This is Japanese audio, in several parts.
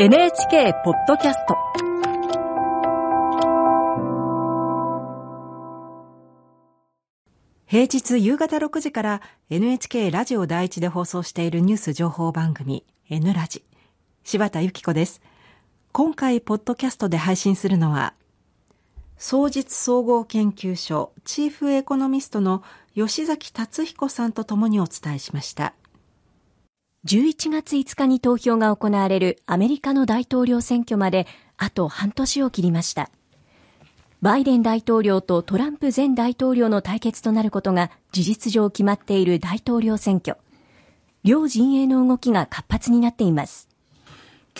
NHK ポッドキャスト。平日夕方6時から NHK ラジオ第一で放送しているニュース情報番組 N ラジ。柴田由紀子です。今回ポッドキャストで配信するのは双日総合研究所チーフエコノミストの吉崎達彦さんとともにお伝えしました。11月5日に投票が行われるアメリカの大統領選挙まであと半年を切りました。バイデン大統領とトランプ前大統領の対決となることが事実上決まっている大統領選挙。両陣営の動きが活発になっています。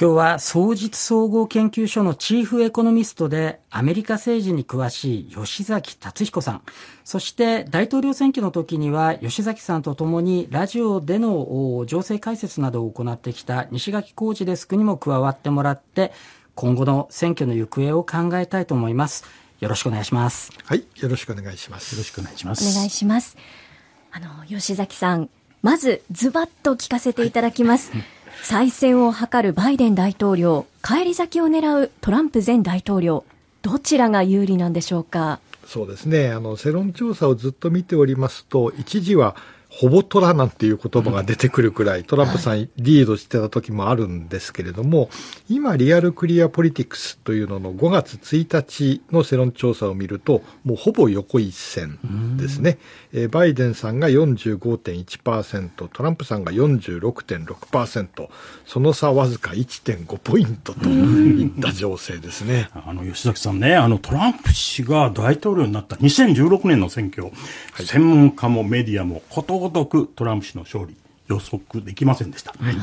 今日は総実総合研究所のチーフエコノミストでアメリカ政治に詳しい吉崎達彦さん、そして大統領選挙の時には吉崎さんとともにラジオでの情勢解説などを行ってきた西垣浩二デスクにも加わってもらって今後の選挙の行方を考えたいと思います。よろしくお願いします。はい、よろしくお願いします。よろしくお願いします。お願いします。あの吉崎さん、まずズバッと聞かせていただきます。は い再選を図るバイデン大統領、返り咲きを狙うトランプ前大統領、どちらが有利なんでしょうか？そうですね。あの、世論調査をずっと見ておりますと、一時はほぼトラなんていう言葉が出てくるくらい、トランプさんリードしてた時もあるんですけれども、今、リアルクリアポリティクスというのの5月1日の世論調査を見ると、もうほぼ横一線ですね。えバイデンさんが45.1%、トランプさんが46.6%、その差わずか1.5ポイントといった情勢ですね。あの、吉崎さんね、あの、トランプ氏が大統領になった2016年の選挙、はい、専門家もメディアもことごとくトランプ氏の勝利、予測できませんでした。はい、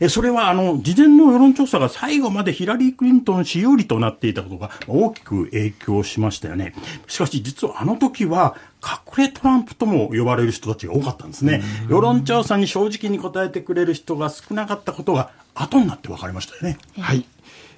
えそれは、あの、事前の世論調査が最後までヒラリー・クリントン氏有利となっていたことが大きく影響しましたよね。しかし、実はあの時は、隠れトランプとも呼ばれる人たちが多かったんですね。世論調査に正直に答えてくれる人が少なかったことが後になって分かりましたよね。はい。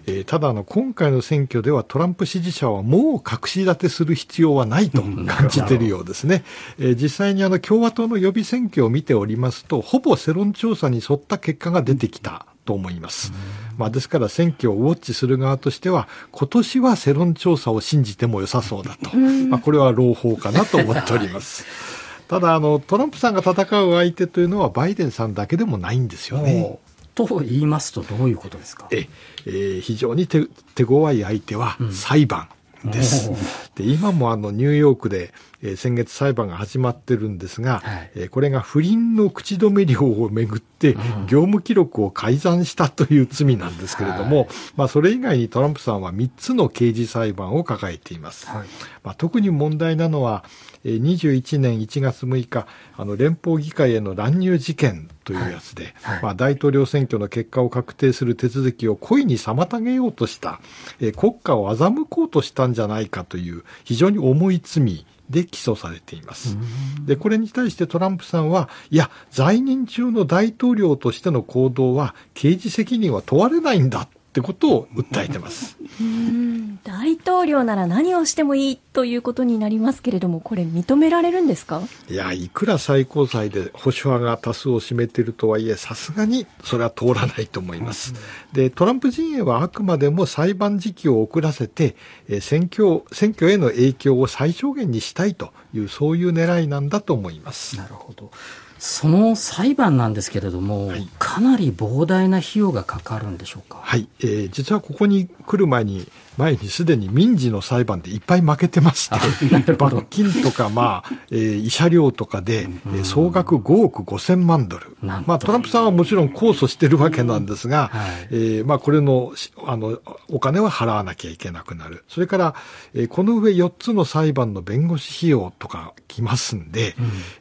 えー、ただあの、今回の選挙ではトランプ支持者はもう隠し立てする必要はないと感じているようですね。えー、実際にあの共和党の予備選挙を見ておりますと、ほぼ世論調査に沿った結果が出てきたと思います。まあ、ですから選挙をウォッチする側としては、今年は世論調査を信じても良さそうだと。まあ、これは朗報かなと思っております。ただあの、トランプさんが戦う相手というのはバイデンさんだけでもないんですよね。と言いますとどういうことですか？え、えー、非常に手手強い相手は裁判です。うん、で今もあのニューヨークで、えー、先月裁判が始まってるんですが、はい、えー、これが不倫の口止め料をめぐって、業務記録を改ざんしたという罪なんですけれども、はい、まあ、それ以外にトランプさんは3つの刑事裁判を抱えています。はい、まあ、特に問題なのは、21年1月6日、あの連邦議会への乱入事件というやつで、はいはい、まあ、大統領選挙の結果を確定する手続きを故意に妨げようとした、えー、国家を欺こうとしたんじゃないかという非常に重い罪で起訴されています。で、これに対してトランプさんは、いや、在任中の大統領としての行動は刑事責任は問われないんだってことを訴えてます。大統領なら何をしてもいいということになりますけれども、これ認められるんですか？いや、いくら最高裁で保守派が多数を占めているとはいえ、さすがにそれは通らないと思います。で、トランプ陣営はあくまでも裁判時期を遅らせて、え選挙、選挙への影響を最小限にしたいという、そういう狙いなんだと思います。なるほど。その裁判なんですけれども、はい、かなり膨大な費用がかかるんでしょうか？はい、えー、実はここに来る前に前にすでに民事の裁判でいっぱい負けてまして、罰金とか、まあ、えー、慰謝料とかで、えー、総額5億5千万ドル。まあ、トランプさんはもちろん控訴してるわけなんですが、はい、えー、まあ、これの、あの、お金は払わなきゃいけなくなる。それから、えー、この上4つの裁判の弁護士費用とか来ますんで、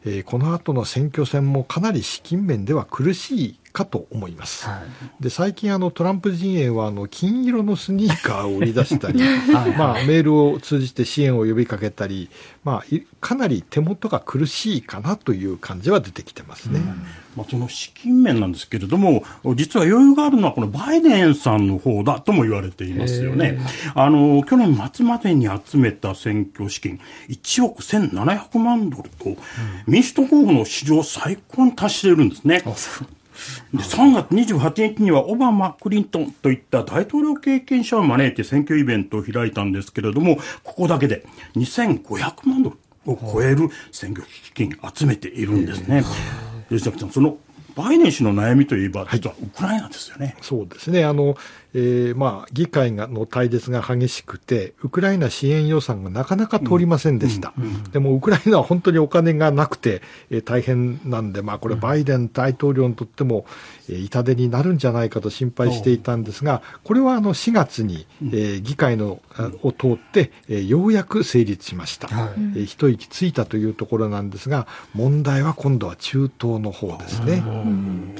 うん、えー、この後の選挙戦もかなり資金面では苦しいかと思います。はい、で最近あのトランプ陣営はあの金色のスニーカーを売り出したり、まあメールを通じて支援を呼びかけたり、まあかなり手元が苦しいかなという感じは出てきてますね。まあ、その資金面なんですけれども、実は余裕があるのはこのバイデンさんの方だとも言われていますよね。あの、去年末までに集めた選挙資金1億1700万ドルと、民主党候補の史上最高に達しているんですね。で3月28日にはオバマ、クリントンといった大統領経験者を招いて選挙イベントを開いたんですけれども、ここだけで2500万ドルを超える選挙基金集めているんですね。吉崎さん、そのバイデン氏の悩みといえば、実はウクライナですよね。はい、そうですね。あの、えー、まあ、議会がの対立が激しくて、ウクライナ支援予算がなかなか通りませんでした。うんうん、でも、ウクライナは本当にお金がなくて、えー、大変なんで、まあ、これ、バイデン大統領にとっても、えー、痛手になるんじゃないかと心配していたんですが、これはあの4月に、えー、議会の、を通って、えー、ようやく成立しました。はい、えー、一息ついたというところなんですが、問題は今度は中東の方ですね。うん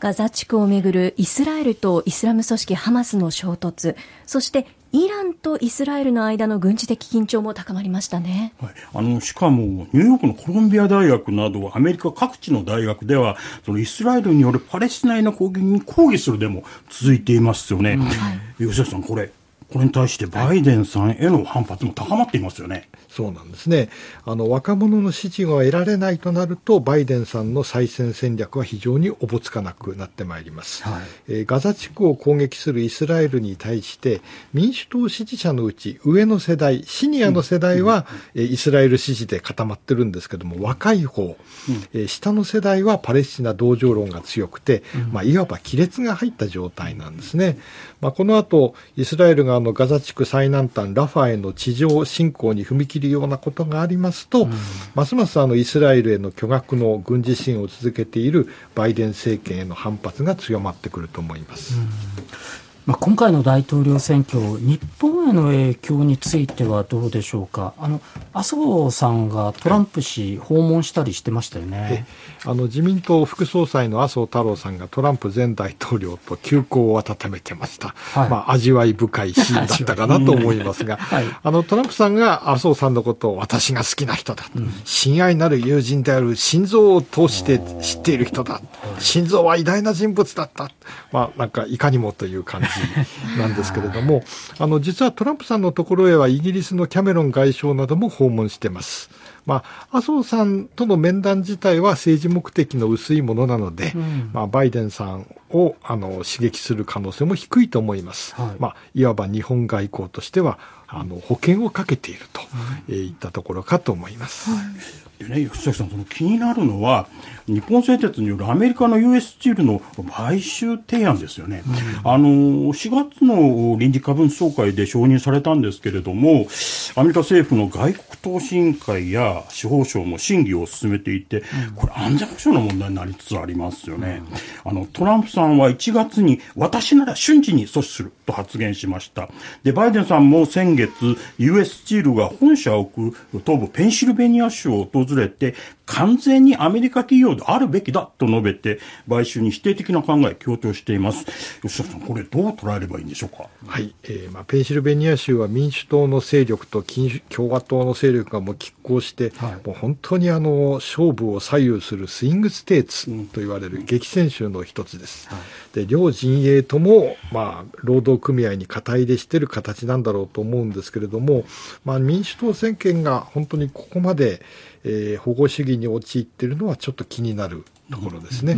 ガザ地区をめぐるイスラエルとイスラム組織ハマスの衝突、そしてイランとイスラエルの間の軍事的緊張も高まりましたね、はい、あのしかもニューヨークのコロンビア大学などアメリカ各地の大学ではそのイスラエルによるパレスチナへの攻撃に抗議するデモ続いていますよね。うん。はい、吉田さんこれこれに対してバイデンさんへの反発も高まっていますよね。そうなんですね。あの、若者の支持が得られないとなると、バイデンさんの再選戦略は非常におぼつかなくなってまいります。はい、えー、ガザ地区を攻撃するイスラエルに対して、民主党支持者のうち、上の世代、シニアの世代は、うん、イスラエル支持で固まってるんですけども、若い方、うん、えー、下の世代はパレスチナ同情論が強くて、うん、まあ、いわば亀裂が入った状態なんですね。まあ、この後、イスラエルがあのガザ地区最南端ラファへの地上侵攻に踏み切るようなことがありますと、うん、ますますあのイスラエルへの巨額の軍事支援を続けているバイデン政権への反発が強まってくると思います。うんまあ、今回の大統領選挙、日本への影響についてはどうでしょうか、あの麻生さんがトランプ氏、訪問したりしてましたよね、あの自民党副総裁の麻生太郎さんがトランプ前大統領と旧交を温めてました、はい、まあ、味わい深いシーンだったかなと思いますが、はい、あのトランプさんが麻生さんのことを私が好きな人だ、うん、親愛なる友人である心臓を通して知っている人だ、心臓は偉大な人物だった、まあ、なんかいかにもという感じ。なんですけれども、あの、実はトランプさんのところへはイギリスのキャメロン外相なども訪問してます。まあ、麻生さんとの面談自体は政治目的の薄いものなので、うん、まあ、バイデンさんをあの刺激する可能性も低いと思います。はいまあ、いわば日本外交としてはあの保険をかけていると、うん、いったところかと思います。はいでね、吉崎さん、その気になるのは、日本製鉄によるアメリカの US スチールの買収提案ですよね。うん、あの、4月の臨時株主総会で承認されたんですけれども、アメリカ政府の外国投資委員会や司法省も審議を進めていて、これ安全保障の問題になりつつありますよね。あの、トランプさんは1月に、私なら瞬時に阻止すると発言しました。で、バイデンさんも先月、US スチールが本社を置く東部ペンシルベニア州を訪訪れて、完全にアメリカ企業であるべきだと述べて、買収に否定的な考え、強調しています。吉田さん、これどう捉えればいいんでしょうか？はい。えー、まあ、ペンシルベニア州は民主党の勢力と共和党の勢力がもう拮抗して、はい、もう本当にあの、勝負を左右するスイングステーツと言われる激戦州の一つです。はい、で、両陣営とも、まあ、労働組合に肩入れしてる形なんだろうと思うんですけれども、まあ、民主党政権が本当にここまで、えー、保護主義に陥ってるのはちょっと気になるところですね。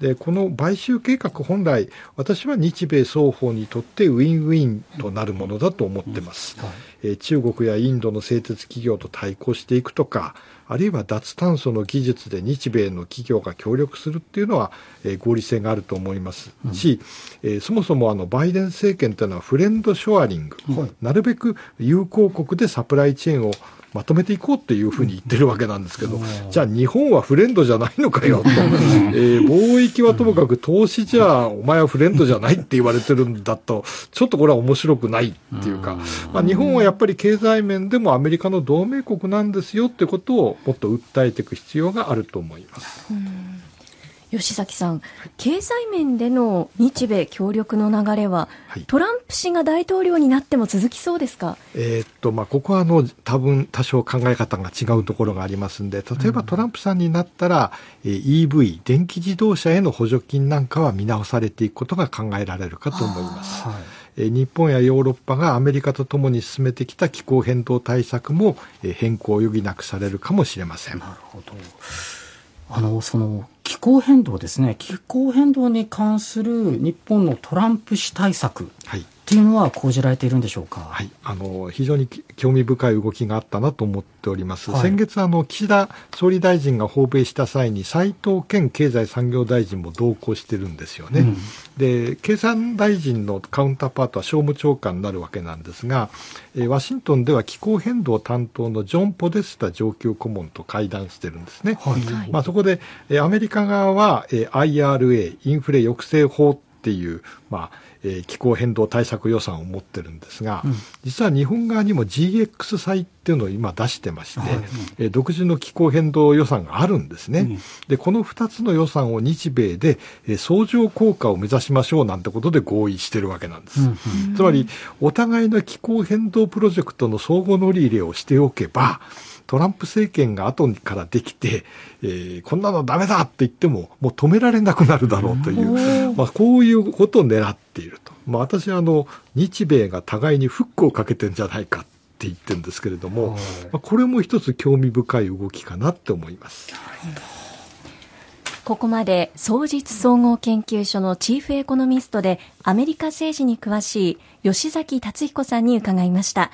で、この買収計画本来、私は日米双方にとってウィンウィンとなるものだと思ってます。えー、中国やインドの製鉄企業と対抗していくとか、あるいは脱炭素の技術で日米の企業が協力するっていうのは、えー、合理性があると思いますし、うん、えー、そもそもあのバイデン政権というのはフレンドショアリング、はい、なるべく友好国でサプライチェーンをまとめていこうっていうふうに言ってるわけなんですけど、じゃあ日本はフレンドじゃないのかよと、えー、貿易はともかく投資じゃお前はフレンドじゃないって言われてるんだと、ちょっとこれは面白くないっていうか、まあ、日本はやっぱり経済面でもアメリカの同盟国なんですよってことをもっと訴えていく必要があると思います。吉崎さん、経済面での日米協力の流れは、はい、トランプ氏が大統領になっても続きそうですか、えー、っとまあ、ここはあの多分多少考え方が違うところがありますんで、例えばトランプさんになったら、うん、EV、電気自動車への補助金なんかは見直されていくことが考えられるかと思います。日本やヨーロッパがアメリカとともに進めてきた気候変動対策も変更を余儀なくされるかもしれません。なるほど。あのその気候変動ですね。気候変動に関する日本のトランプ氏対策。はいっていうのは講じられているんでしょうか？はい、あの非常に興味深い動きがあったなと思っております。はい、先月あの岸田総理大臣が訪米した際に斉藤健経済産業大臣も同行してるんですよね。うん、で経産大臣のカウンターパートは商務長官になるわけなんですが、えー、ワシントンでは気候変動担当のジョン・ポデスタ上級顧問と会談してるんですね。はい、まあそこで、えー、アメリカ側は、えー、IRA インフレ抑制法っていう、まあえー、気候変動対策予算を持ってるんですが、うん、実は日本側にも GX 債っていうのを今出してまして、はい、えー、独自の気候変動予算があるんですね。うん、で、この2つの予算を日米で、えー、相乗効果を目指しましょうなんてことで合意してるわけなんです。うん、つまり、お互いの気候変動プロジェクトの相互乗り入れをしておけば、トランプ政権が後からできて、えー、こんなのダメだって言っても、もう止められなくなるだろうという、まあ、こういうことを狙っていると。まあ、私はあの、日米が互いにフックをかけてんじゃないかって言ってるんですけれども、まあ、これも一つ興味深い動きかなって思います。ここまで、総実総合研究所のチーフエコノミストで、アメリカ政治に詳しい吉崎達彦さんに伺いました。